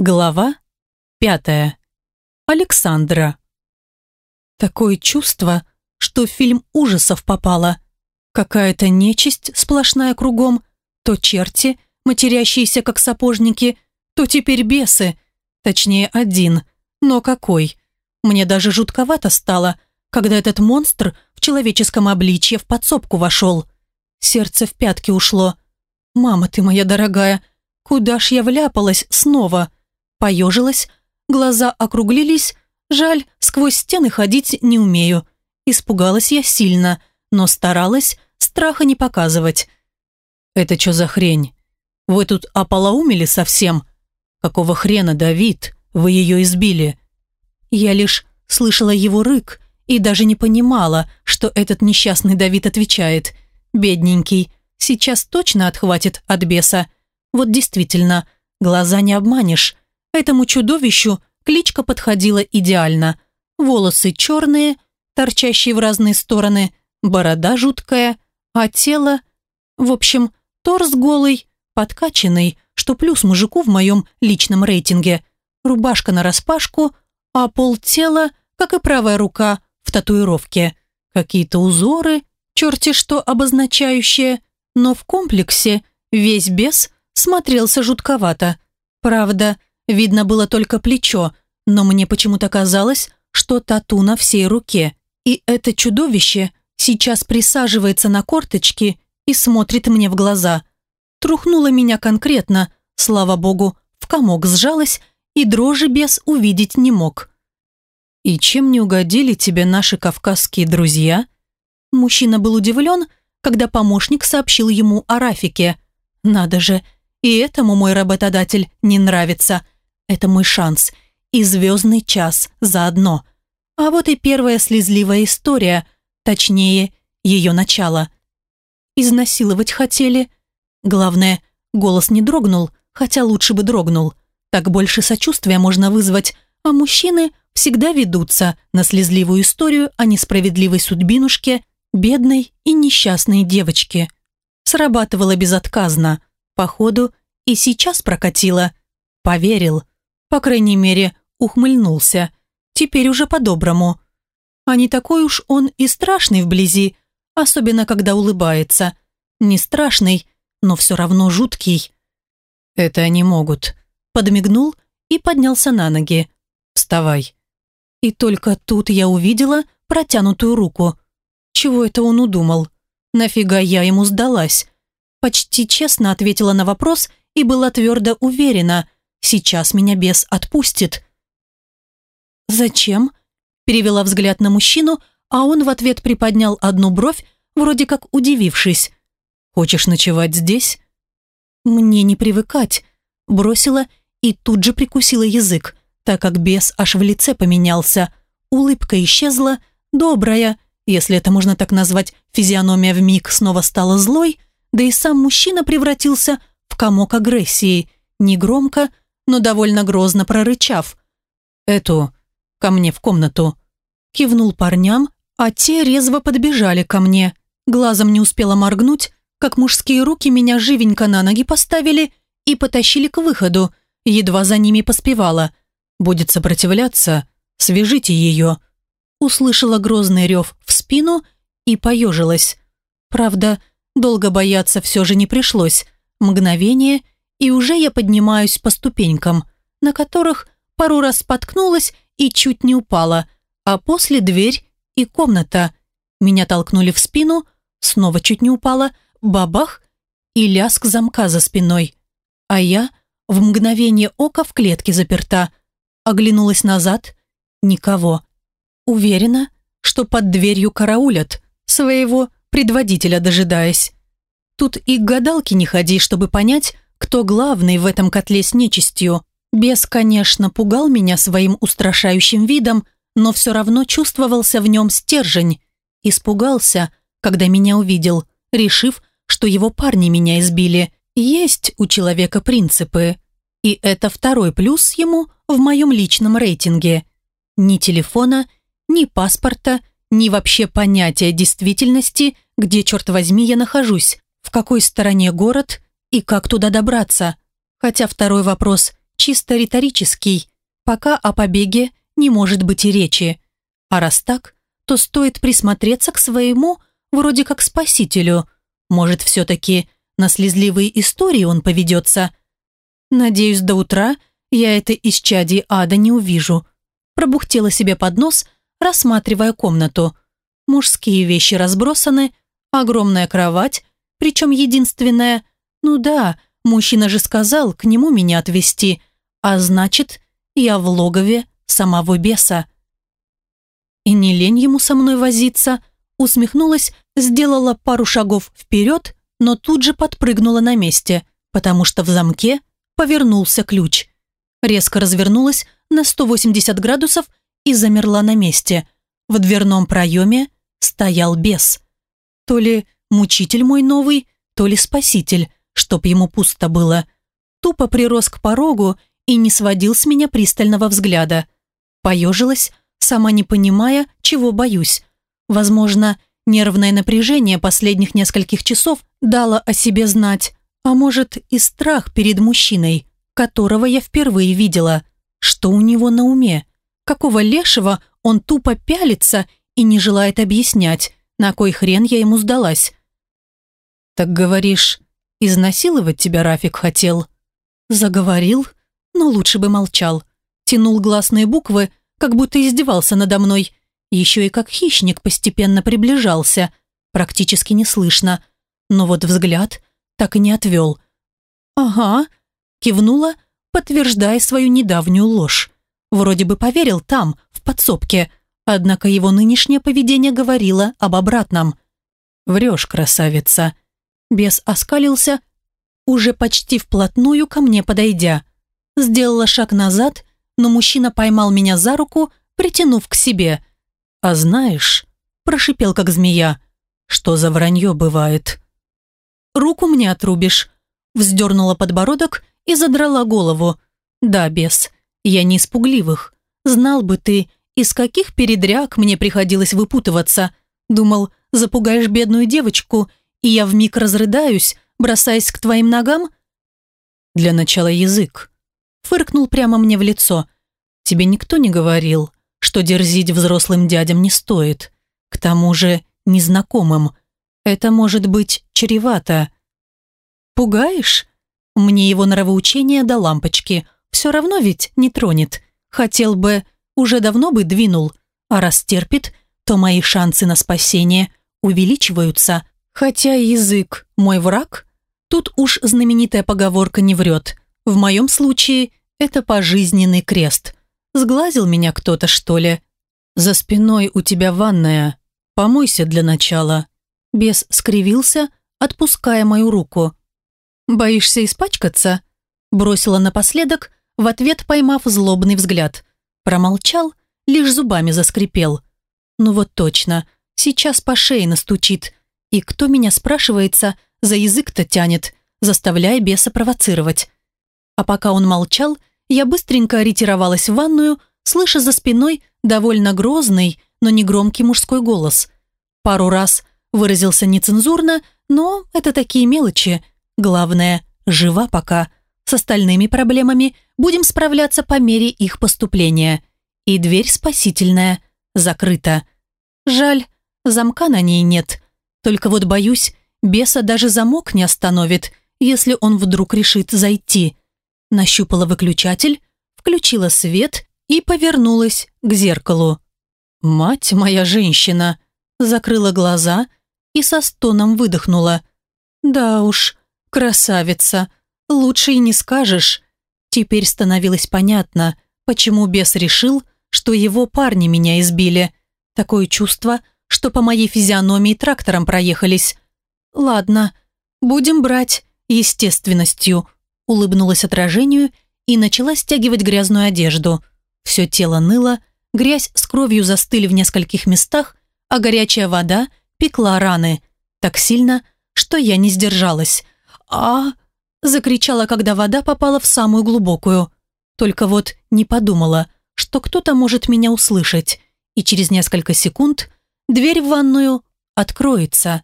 Глава пятая. Александра. Такое чувство, что в фильм ужасов попало. Какая-то нечисть сплошная кругом, то черти, матерящиеся как сапожники, то теперь бесы, точнее один, но какой. Мне даже жутковато стало, когда этот монстр в человеческом обличье в подсобку вошел. Сердце в пятки ушло. «Мама ты моя дорогая, куда ж я вляпалась снова?» Поежилась, глаза округлились, жаль, сквозь стены ходить не умею. Испугалась я сильно, но старалась страха не показывать. «Это что за хрень? Вы тут ополоумели совсем? Какого хрена, Давид? Вы ее избили?» Я лишь слышала его рык и даже не понимала, что этот несчастный Давид отвечает. «Бедненький, сейчас точно отхватит от беса. Вот действительно, глаза не обманешь. Этому чудовищу кличка подходила идеально. Волосы черные, торчащие в разные стороны, борода жуткая, а тело... В общем, торс голый, подкачанный, что плюс мужику в моем личном рейтинге. Рубашка нараспашку, а пол тела, как и правая рука, в татуировке. Какие-то узоры, черти что обозначающие, но в комплексе весь бес смотрелся жутковато. Правда, Видно было только плечо, но мне почему-то казалось, что тату на всей руке. И это чудовище сейчас присаживается на корточки и смотрит мне в глаза. Трухнуло меня конкретно, слава богу, в комок сжалась, и дрожи без увидеть не мог. «И чем не угодили тебе наши кавказские друзья?» Мужчина был удивлен, когда помощник сообщил ему о Рафике. «Надо же, и этому мой работодатель не нравится», это мой шанс. И звездный час заодно. А вот и первая слезливая история, точнее, ее начало. Изнасиловать хотели. Главное, голос не дрогнул, хотя лучше бы дрогнул. Так больше сочувствия можно вызвать, а мужчины всегда ведутся на слезливую историю о несправедливой судьбинушке бедной и несчастной девочки. Срабатывало безотказно. Походу, и сейчас прокатило. Поверил. По крайней мере, ухмыльнулся. Теперь уже по-доброму. А не такой уж он и страшный вблизи, особенно когда улыбается. Не страшный, но все равно жуткий. «Это они могут», — подмигнул и поднялся на ноги. «Вставай». И только тут я увидела протянутую руку. Чего это он удумал? Нафига я ему сдалась? Почти честно ответила на вопрос и была твердо уверена, Сейчас меня бес отпустит. «Зачем?» – перевела взгляд на мужчину, а он в ответ приподнял одну бровь, вроде как удивившись. «Хочешь ночевать здесь?» «Мне не привыкать», – бросила и тут же прикусила язык, так как бес аж в лице поменялся. Улыбка исчезла, добрая, если это можно так назвать, физиономия вмиг снова стала злой, да и сам мужчина превратился в комок агрессии, негромко, но довольно грозно прорычав. «Эту, ко мне в комнату». Кивнул парням, а те резво подбежали ко мне. Глазом не успела моргнуть, как мужские руки меня живенько на ноги поставили и потащили к выходу, едва за ними поспевала. «Будет сопротивляться, свяжите ее». Услышала грозный рев в спину и поежилась. Правда, долго бояться все же не пришлось. Мгновение – и уже я поднимаюсь по ступенькам, на которых пару раз споткнулась и чуть не упала, а после дверь и комната. Меня толкнули в спину, снова чуть не упала, бабах и ляск замка за спиной. А я в мгновение ока в клетке заперта. Оглянулась назад. Никого. Уверена, что под дверью караулят, своего предводителя дожидаясь. Тут и к гадалке не ходи, чтобы понять, кто главный в этом котле с нечистью. Бес, конечно, пугал меня своим устрашающим видом, но все равно чувствовался в нем стержень. Испугался, когда меня увидел, решив, что его парни меня избили. Есть у человека принципы. И это второй плюс ему в моем личном рейтинге. Ни телефона, ни паспорта, ни вообще понятия действительности, где, черт возьми, я нахожусь, в какой стороне город – и как туда добраться? Хотя второй вопрос чисто риторический. Пока о побеге не может быть и речи. А раз так, то стоит присмотреться к своему, вроде как спасителю. Может, все-таки на слезливые истории он поведется. Надеюсь, до утра я это из чади ада не увижу. Пробухтела себе под нос, рассматривая комнату. Мужские вещи разбросаны, огромная кровать, причем единственная. Ну да, мужчина же сказал к нему меня отвезти, а значит, я в логове самого беса. И не лень ему со мной возиться, усмехнулась, сделала пару шагов вперед, но тут же подпрыгнула на месте, потому что в замке повернулся ключ. Резко развернулась на 180 градусов и замерла на месте. В дверном проеме стоял бес. То ли мучитель мой новый, то ли спаситель, чтоб ему пусто было. Тупо прирос к порогу и не сводил с меня пристального взгляда. Поежилась, сама не понимая, чего боюсь. Возможно, нервное напряжение последних нескольких часов дало о себе знать, а может и страх перед мужчиной, которого я впервые видела. Что у него на уме? Какого лешего он тупо пялится и не желает объяснять, на кой хрен я ему сдалась? «Так говоришь, изнасиловать тебя Рафик хотел?» Заговорил, но лучше бы молчал. Тянул гласные буквы, как будто издевался надо мной. Еще и как хищник постепенно приближался. Практически не слышно. Но вот взгляд так и не отвел. «Ага», кивнула, подтверждая свою недавнюю ложь. Вроде бы поверил там, в подсобке, однако его нынешнее поведение говорило об обратном. «Врешь, красавица». Бес оскалился, уже почти вплотную ко мне подойдя. Сделала шаг назад, но мужчина поймал меня за руку, притянув к себе. «А знаешь», – прошипел как змея, – «что за вранье бывает?» «Руку мне отрубишь», – вздернула подбородок и задрала голову. «Да, бес, я не испугливых. Знал бы ты, из каких передряг мне приходилось выпутываться. Думал, запугаешь бедную девочку, и я вмиг разрыдаюсь, бросаясь к твоим ногам?» «Для начала язык», — фыркнул прямо мне в лицо. «Тебе никто не говорил, что дерзить взрослым дядям не стоит. К тому же незнакомым. Это может быть чревато». «Пугаешь?» Мне его нравоучение до лампочки. Все равно ведь не тронет. Хотел бы, уже давно бы двинул. А раз терпит, то мои шансы на спасение увеличиваются. Хотя язык мой враг, тут уж знаменитая поговорка не врет. В моем случае это пожизненный крест. Сглазил меня кто-то, что ли? За спиной у тебя ванная. Помойся для начала. Бес скривился, отпуская мою руку. «Боишься испачкаться?» Бросила напоследок, в ответ поймав злобный взгляд. Промолчал, лишь зубами заскрипел. «Ну вот точно, сейчас по шее настучит. И кто меня, спрашивается, за язык-то тянет, заставляя беса провоцировать?» А пока он молчал, я быстренько ретировалась в ванную, слыша за спиной довольно грозный, но не громкий мужской голос. Пару раз выразился нецензурно, но это такие мелочи – Главное, жива пока. С остальными проблемами будем справляться по мере их поступления. И дверь спасительная закрыта. Жаль, замка на ней нет. Только вот боюсь, беса даже замок не остановит, если он вдруг решит зайти. Нащупала выключатель, включила свет и повернулась к зеркалу. «Мать моя женщина!» Закрыла глаза и со стоном выдохнула. «Да уж, «Красавица! Лучше и не скажешь!» Теперь становилось понятно, почему бес решил, что его парни меня избили. Такое чувство, что по моей физиономии трактором проехались. «Ладно, будем брать естественностью», улыбнулась отражению и начала стягивать грязную одежду. Все тело ныло, грязь с кровью застыли в нескольких местах, а горячая вода пекла раны. Так сильно, что я не сдержалась – а закричала, когда вода попала в самую глубокую. Только вот не подумала, что кто-то может меня услышать, и через несколько секунд дверь в ванную откроется.